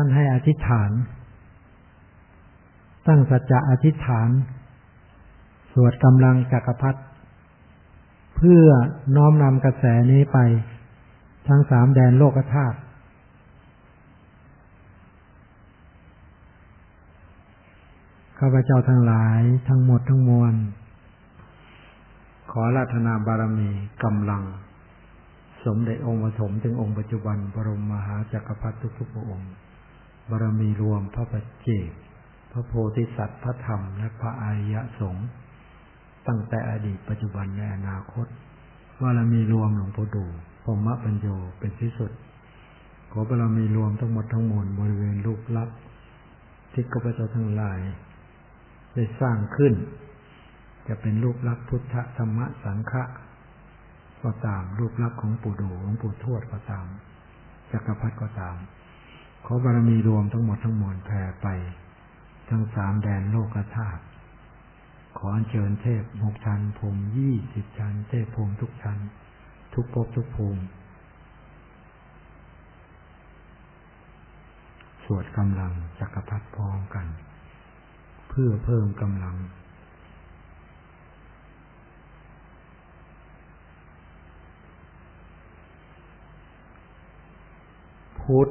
ท่านให้อธิษฐาน ตั้งสัจจะอธิษฐาน สวดกำลังจักรพรรดิเพื่อน้อมนำกระแสนี้ไป ทั้งสามแดนโลกธาตุข้าพเจ้าทั้งหลายทั้งหมดทั้งมวล ขอราธนาบารมีกำลัง สมเด็จองค์ปฐมถึงองค์ปัจจุบันบรมมหาจักรพรรดิทุกๆพระองค์ บารมีรวมพระปัจเจกพระโพธิสัตว์พระธรรมและพระอริยสงฆ์ตั้งแต่อดีตปัจจุบันในอนาคตบารมีรวมหลวงพ่อดูพรมะปัญโยเป็นที่สุด ขอบารมีรวมทั้งหมดทั้งมวลบริเวณรูปลักษณ์ที่ข้าพเจ้าทั้งหลาย ได้สร้างขึ้น จะเป็นรูปลักษณ์พุทธธรรมสังฆะก็ตามรูปลักษณ์ของปู่ดูของปู่ทวดก็ตามจักรพรรดิก็ตาม ขอบารมีรวมทั้งหมดทั้งมวลแผ่ไป ทั้งสามแดนโลกธาตุขออัญเชิญเทพหกชั้นภูมิยี่สิบชั้น เทพภูมิทุกชั้น ทุกภพทุกภูมิ สวดกำลังจักรพรรดิพร้อมกัน เพื่อเพิ่มกำลังพุทธ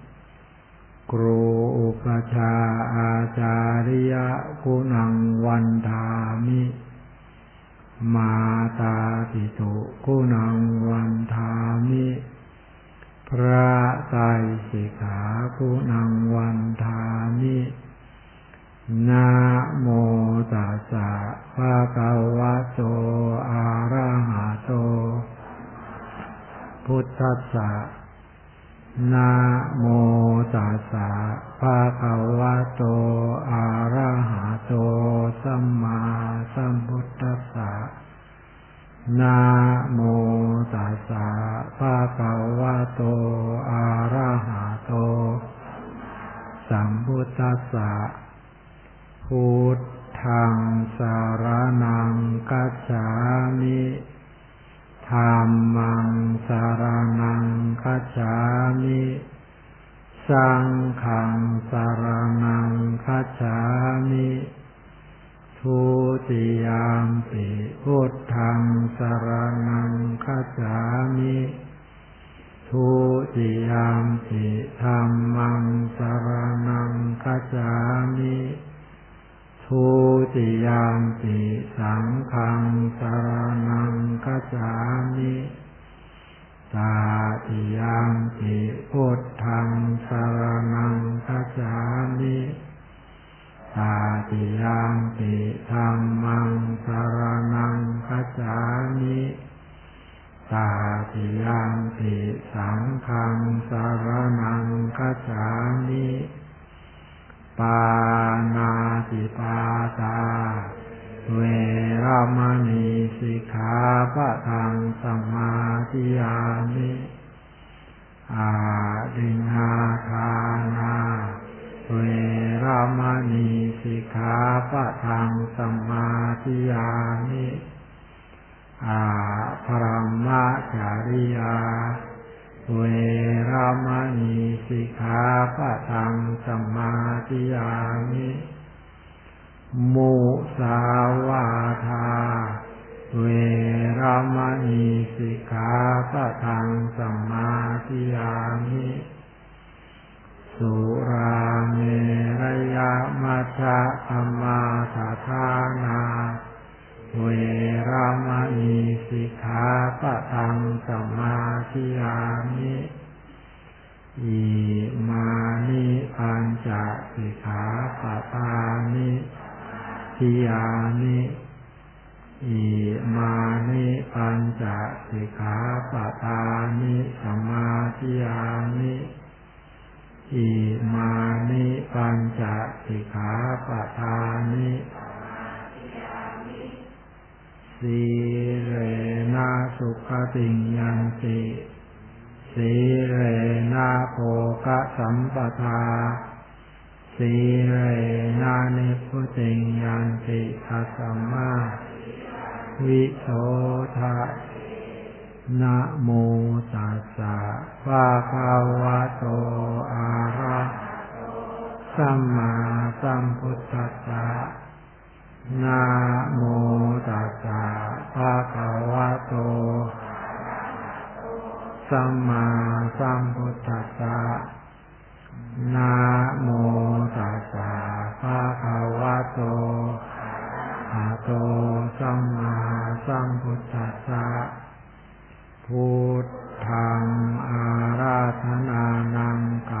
ครูอุปชาอาจาริยะคุณังวันทามิ มาตาติสุกุณังวันทามิ พระไตรสิกขากุณังวันทามินะโมตัสสะภะคะวะโตอะระหะโต พุทธัสสะ นะโมตัสสะภะคะวะโต อะระหะโต สัมมาสัมพุทธัสสะนะโมตัสสะภะคะวะโต อะระหะโต สัมพุทธัสสะพุทธังสารนังกัจฉามิ ธรรมังสารนังคัจฉามิ สังฆังสารนังคัจฉามิทุติยามปิพุทธังสารนังคัจฉามิทุติยามปิธรรมังสารนังคัจฉามิ ทุติยามปิสังฆังสารนังคัจามิตาติยามปิพุทธังสารนังคัจามิตาติยามปิธรรมังสารนังคัจามิตาติยามปิสังฆังสารนังคัจามิปา ปาตาเวรามณีสิกขาปะทังสมาธิยามิอาดินาทานา เวรามณีสิกขาปะทังสมาธิยามิอาพรหมจาริยา เวรามณีสิกขาปะทังสมาธิยามิ มุสาวาทา เวรมณีสิกขาปะทังสัมมาธิยามิ สุราเมรยามัชฌะธรรมาทานา เวรมณีสิกขาปะทังสัมมาธิยามิอิมานิปัญจสิกขาปะทานิ ทิยามิอิมานิปัญจสิกขาปะทานิสมาธิยามิอิมานิปัญจสิกขาปทานิสีเรนะสุขติงยันติสีเรนะโภกสัมปทา สีเรนะนิพุติยันติทัสมาวิโสทะนะโมตัสสะภะคะวะโตอะระสัมมาสัมพุทธัสสะนะโมตัสสะภะคะวะโตสัมมาสัมพุทธัสสะ นะโมตัสสะภะคะวะโตอะโตสัมมาสัมพุทธัสสะพุทธังอาราธนานังกา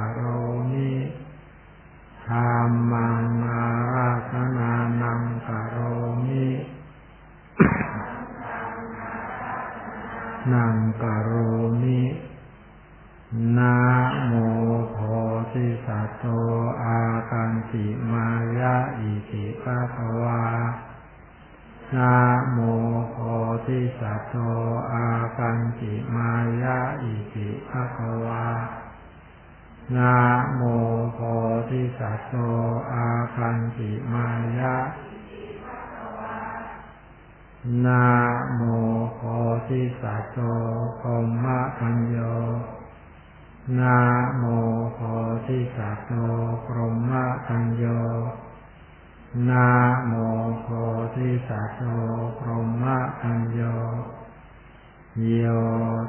โตพรหมคัญโยนะโมโพธิสัตโตพรหมคัญโย โย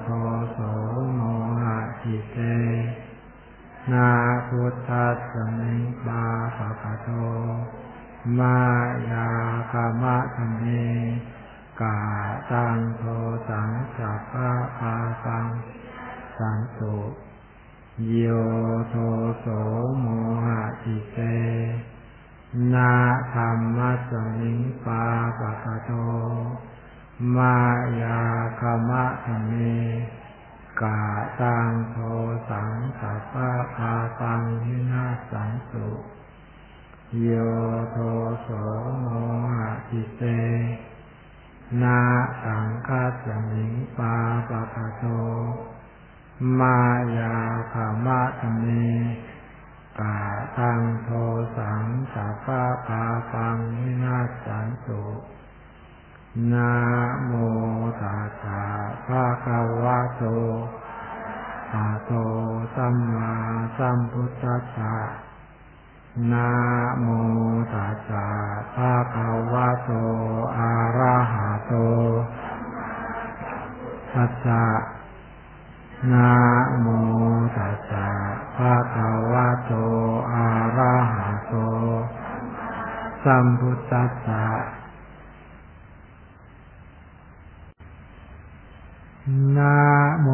โทโสโมหะจิเต นาพุทธัสสมิบาปะปะโต มายาคามะธเมกาตังโทสังสัพพะปาสังสังสุ โยโทโสโมหะจิเต นาธรรมะสมิงปาปะปะโต มายาคามะธเมกาตังโทสังสัพพะปาสังวินาสังสุโยโทโสโมหะจิเต นาสังฆาสมิงปาปะปะโต มายาขามะธเมกาตังโทสังสัพพะปาปังวินาศสันตุนะโมตัสสะภะคะวะโตอะโตสัมมาสัมพุทธัสสะนะโมตัสสะภะคะวะโตอะระหะโตตัสสะ นะโมตัสสะภะคะวะโต อะระหะโต สัมพุทธัสสะนะโม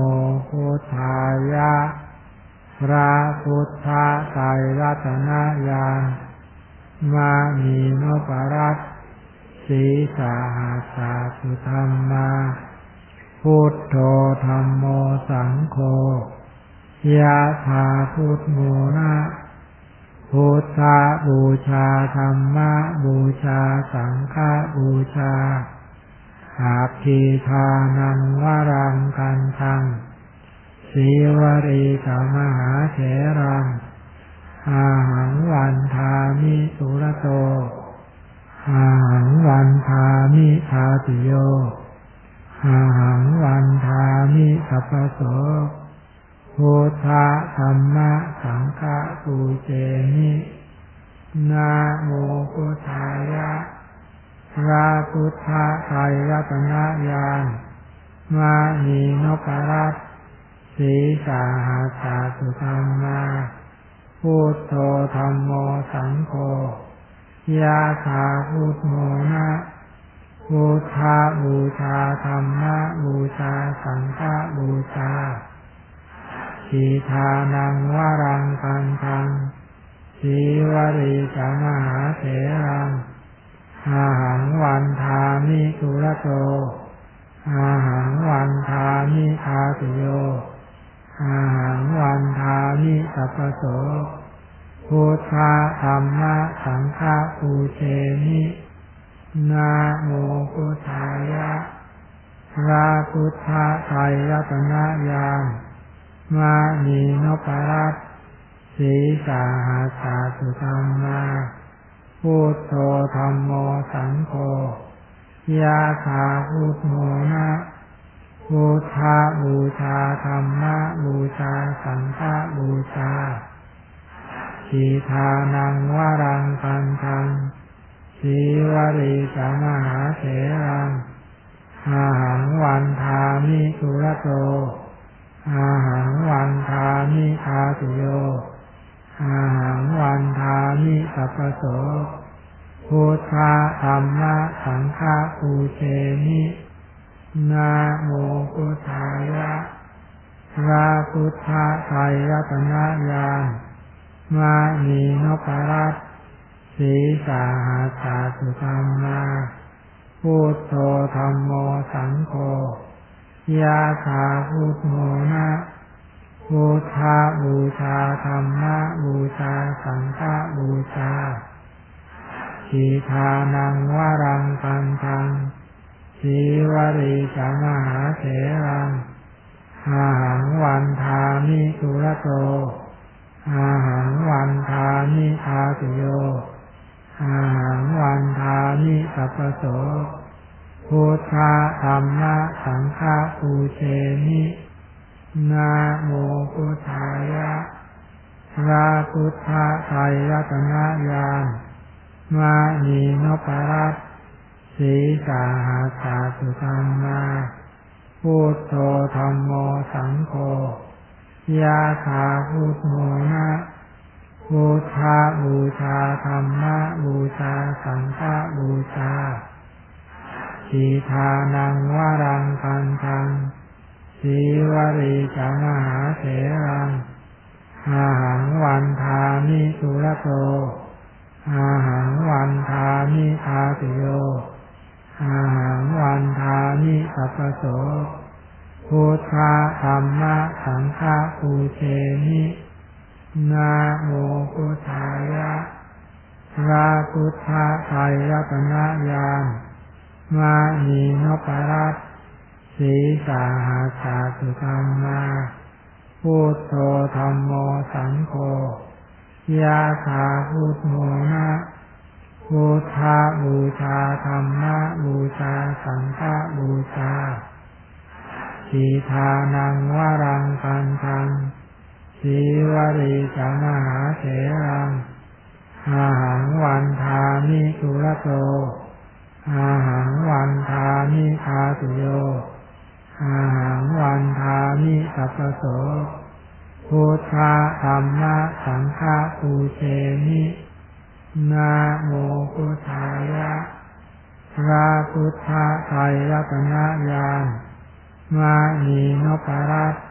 พุทธายะ พระพุทธไตรรัตนญาณมามีนปรัตสีสาหาสาสุธรรมา พุทโธธรรมโมสังโฆยะถาพุทโมนะพุทธบูชาธรรมะบูชาสังฆบูชาอาคีทานังวรังกันทังสีวรีกมหาเถรังอาหังวันทามิสุรโตอาหังวันทามิทาติโย อาหังวันทามิ สัพพโสพุทธธรรมะสังฆะปูเจมินาโมพุทธายะพระพุทธไตรรัตนญาณมานีนปรัตสีสาหาสาสุธรรมาพุทโธธรรมโมสังโฆยาถาพุทโมนะ พุทธาบูชาธรรมะบูชาสังฆบูชาสีทานังวรังกันทังสีวรีจามหาเถรังอาหังวันทามิสุรโตอาหังวันทามิทาติโยอาหังวันทามิสัพโสพุทธธรรมะสังฆปูเชมิ นาโมพุทธายะพระพุทธไตรรัตนญาณมานีนปรัตสีสาหาสาสุธรรมาพุทโธธรรมโมสังโฆยาคาพุทโมนะบูชาบูชาธรรมะบูชาสังฆบูชาสีทานังวรังคันทัง สีวริสมหาเถรังอาหังวันทามิสุรโต อาหังวันทามิทาสุโย อาหังวันทามิสัพโสพุทธะธรรมะสังฆะปูเชมินาโมพุทธายะพระพุทธไตรรัตนญาณมานีนปรัต สีสาหาสาสุธรรมาพุทโธธรรมโมสังโฆยาคาพุทโมนะบูชาบูชาธรรมะบูชาสังฆะบูชาสีทานังวรังคันทังสีวริจามหาเถรังอาหังวันทามิสุรโตอาหังวันทามิทาสุโย อาหังวันทามิสัพโสพุทธะธรรมะสังฆะปูเชมินาโมพุทธายะพระพุทธไตรรัตนญาณมานีนปรัตสีสาหาสาสุธรรมาพุทโธธรรมโมสังโฆยาคาพุทโมนะ บูชาบูชาธรรมะบูชาสังฆบูชาสีทานังวรังคันทังสีวริจามหาเถรังอาหังวันทามิสุรโตอาหังวันทามิทาติโยอาหังวันทามิสัพโสพุทธะธรรมะสังฆะปูเชมิ นาโมพุทธายะพระพุทธไตรรัตนญาณมานีนปรัตสีสาหาสาสุธรรมาพุทโธธรรมโมสังโฆยาคาพุทโมนะบูชาบูชาธรรมะบูชาสังฆบูชาสีทานังวรังคันทัง สีวริจามหาเถรังอาหังวันทามิสุรโต อาหังวันทามิทาสุโย อาหังวันทามิสัพโส พุทธะธรรมะสังฆะปูเชมินาโมพุทธายะพระพุทธไตรรัตนญาณมานีนปรัต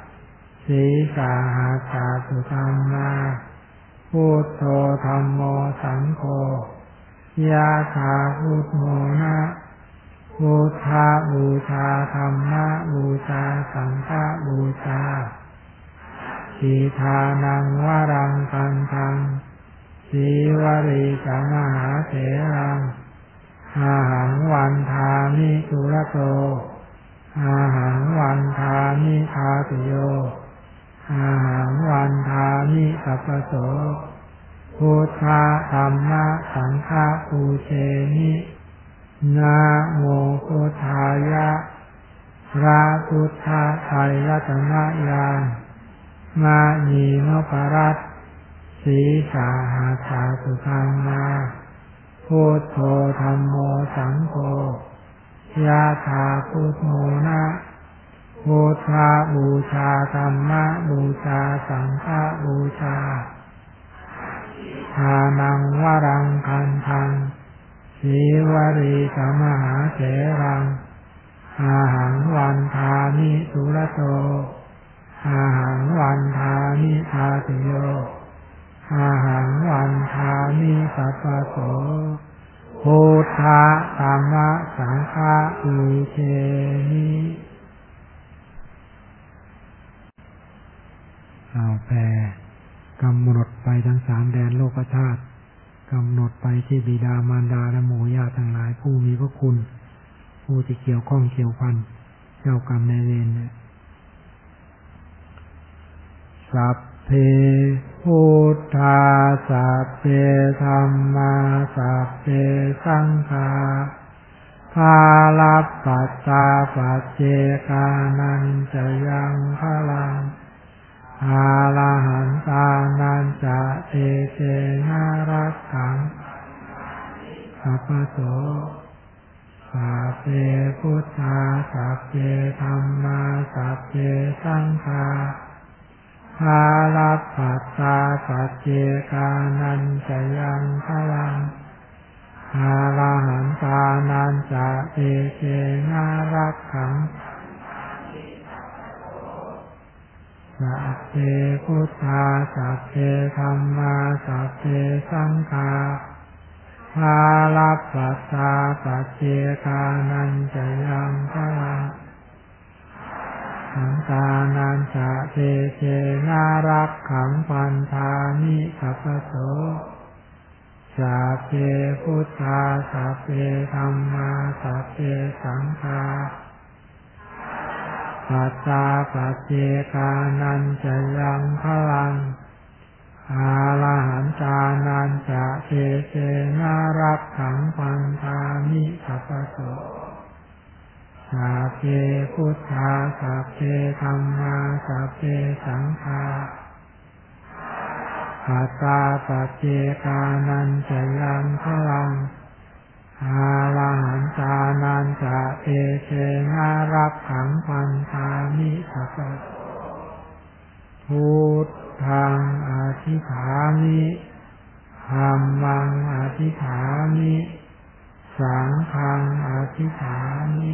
สีสาหาสาสุธรรมาพุทโธธรรมโมสังโฆยาคาพุทโมนะบูชาบูชาธรรมะบูชาสังฆบูชาสีทานังวรังคันทังสีวริจามหาเถรังอาหังวันทามิสุรโตอาหังวันทามิทาติโย วันทามิสัพโสพุทธะธรรมะสังฆะปูเชมินาโมพุทธายะพระพุทธไตรรัตนญาณมานีนปรัตสีสาหาสาสุขังมาพุทโธธรรมโมสังโฆยาธาพุทโมนะ พุทธาบูชาธรรมะบูชาสังฆบูชาทานังวรังคันทังสีวรีสมหาเสรัง อาหังวันทามิสุรโต อาหังวันทามิทาติโย อาหังวันทามิสัพโสพุทธะธรรมะสังฆอิเชนี ข่าวแผ่กำหนดไปทั้งสามแดนโลกธาตุกำหนดไปที่บิดามารดาและหมู่ญาติทั้งหลายผู้มีพระคุณ ผู้ที่เกี่ยวข้องเกี่ยวพันเจ้ากรรมในเวรสัพเพพุทธาสัพเพธรรมาสัพเพสังฆาภาลัปัตตาปเจกานันจะยังพลัง อาลาหันตานันจะเอเจนารักขังสัพโสสัพเพพุทธาสัพเพธรรมาสัพเพสังฆาภาลัพพัตตาสัจเจกานันจยังพลังอาลาหันตานันจะเอเจนารักขัง สัพเพพุทธาสัพเพธรรมาสัพเพสังฆาภาลัพพัสสาปัจเจกานันจะยังพลังสังตานันจะเทเทนารักขังปันธานิสัพโสสัพเพพุทธาสัพเพธรรมาสัพเพสังฆา ปัสสาปเจกานันจะยังพลัง อาลาหันตานันจะเจเจนารักขังปันธามิสัพสุสัพเพพุทธาสัพเพธรรมาสัพเพสังฆาอัตตาปัเจกานันจะยังพลัง อาลังจานันจะเอเชนารับขังปันธามิสัพพุทธังอธิฐามิธรรมังอธิฐามิ สังฆังอธิฐามิ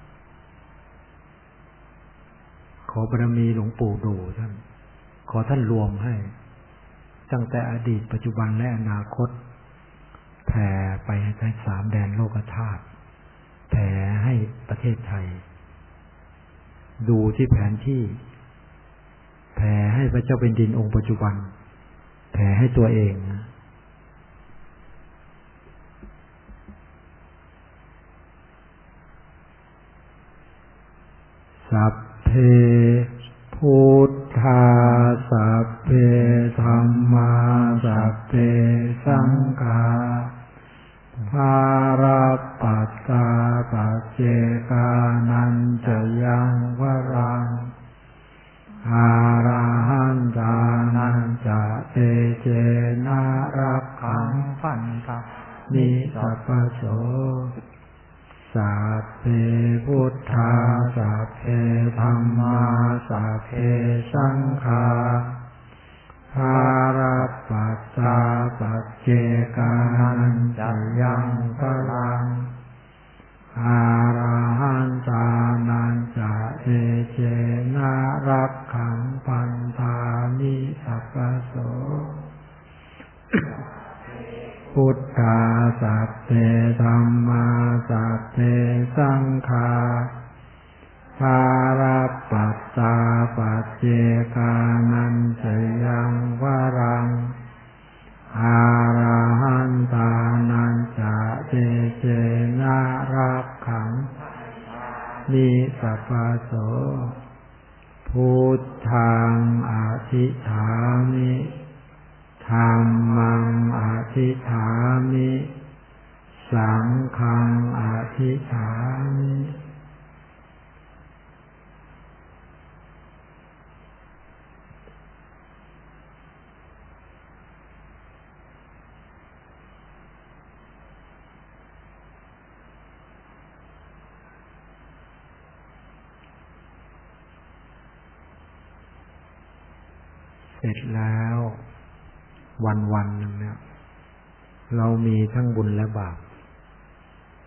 ขอบารมีหลวงปู่ดูท่าน ขอท่านรวมให้ ตั้งแต่อดีตปัจจุบันและอนาคตแผ่ไปให้ทั้งสามแดนโลกธาตุแผ่ให้ประเทศไทย ดูที่แผนที่ แผ่ให้พระเจ้าเป็นดินองค์ปัจจุบัน แผ่ให้ตัวเองครับ พิพุทธาสัพเพธรรมาสัพเพสังฆาภาราปัตตาปัจเจกานัน เสร็จแล้ว วันวันหนึ่งเนี่ยเรามีทั้งบุญและบาป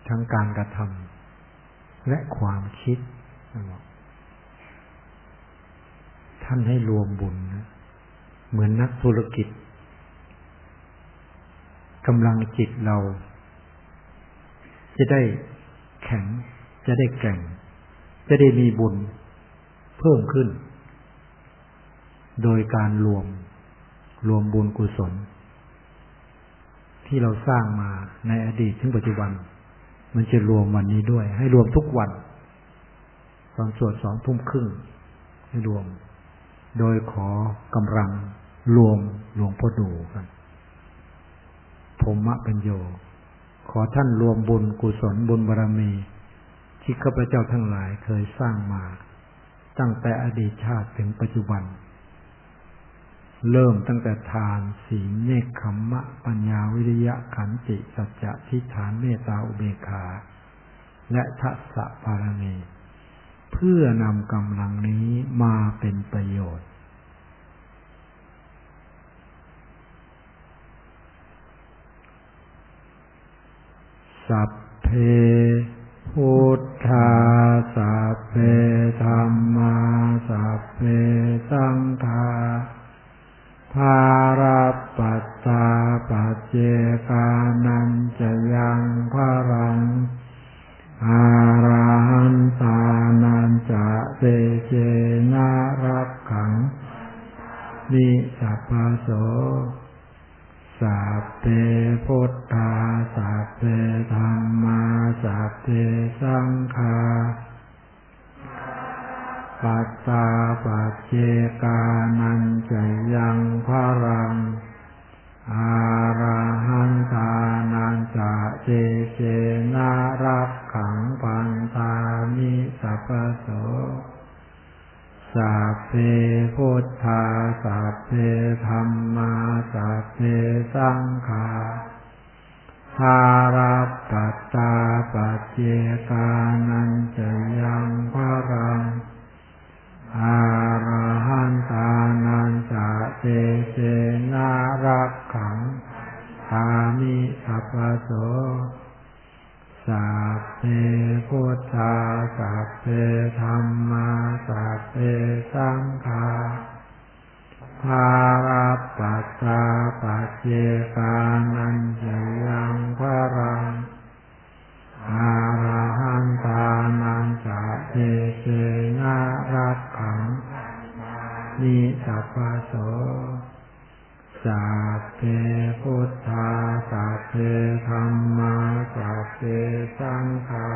ทั้งการกระทำและความคิด ท่านให้รวมบุญนะเหมือนนักธุรกิจกำลังจิตเรา จะได้แข็ง จะได้แก่ง จะได้มีบุญเพิ่มขึ้น โดยการรวม รวมบุญกุศล ที่เราสร้างมาในอดีตถึงปัจจุบัน มันจะรวมวันนี้ด้วย ให้รวมทุกวัน ตอนสวดสองทุ่มครึ่งให้รวม โดยขอกำลังรวมหลวงพ่อดูกันพมมะเปัญโย ขอท่านรวมบุญกุศลบุญบารมี ที่ข้าพเจ้าทั้งหลายเคยสร้างมา ตั้งแต่อดีตชาติถึงปัจจุบัน เริ่มตั้งแต่ทานศีลเนคขมมะ ปัญญาวิริยะขันติสัจจะทิฏฐานเมตตาอุเบกขา และทัศสะปารมีเพื่อนำกำลังนี้มาเป็นประโยชน์ สัพเพพุทธาสัพเพธรรม สัพโสสัพเพพุทธาสัพเพธรรมาสัพเพสังฆาทาราปัตตาปัจเจกานันจะยังพรังอาราหันตานันจะเจเจนารักขังทามิสัพโส สัพเพพุทธาสัพเพธรรมาสัพเพสังฆาภาราปัสสาปัจเจกานันจยังพรังอาราหันตานันจะเจเจนารักขังนิสัพพโส สัพเพพุทธาสัพเพธรรมาสัพเพสังฆา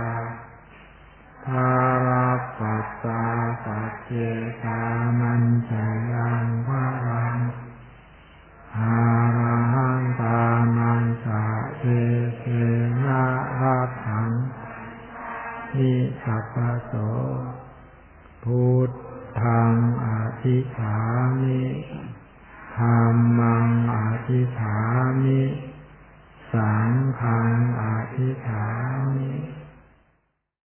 ภาราปัสสาปัจเจกานันจยังพรังอาราหันตานันจเจเจนารักขังนิสัพพโสพุทธังอธิษฐามิ ธรรมังอธิษฐามิ สังฆังอธิษฐามิ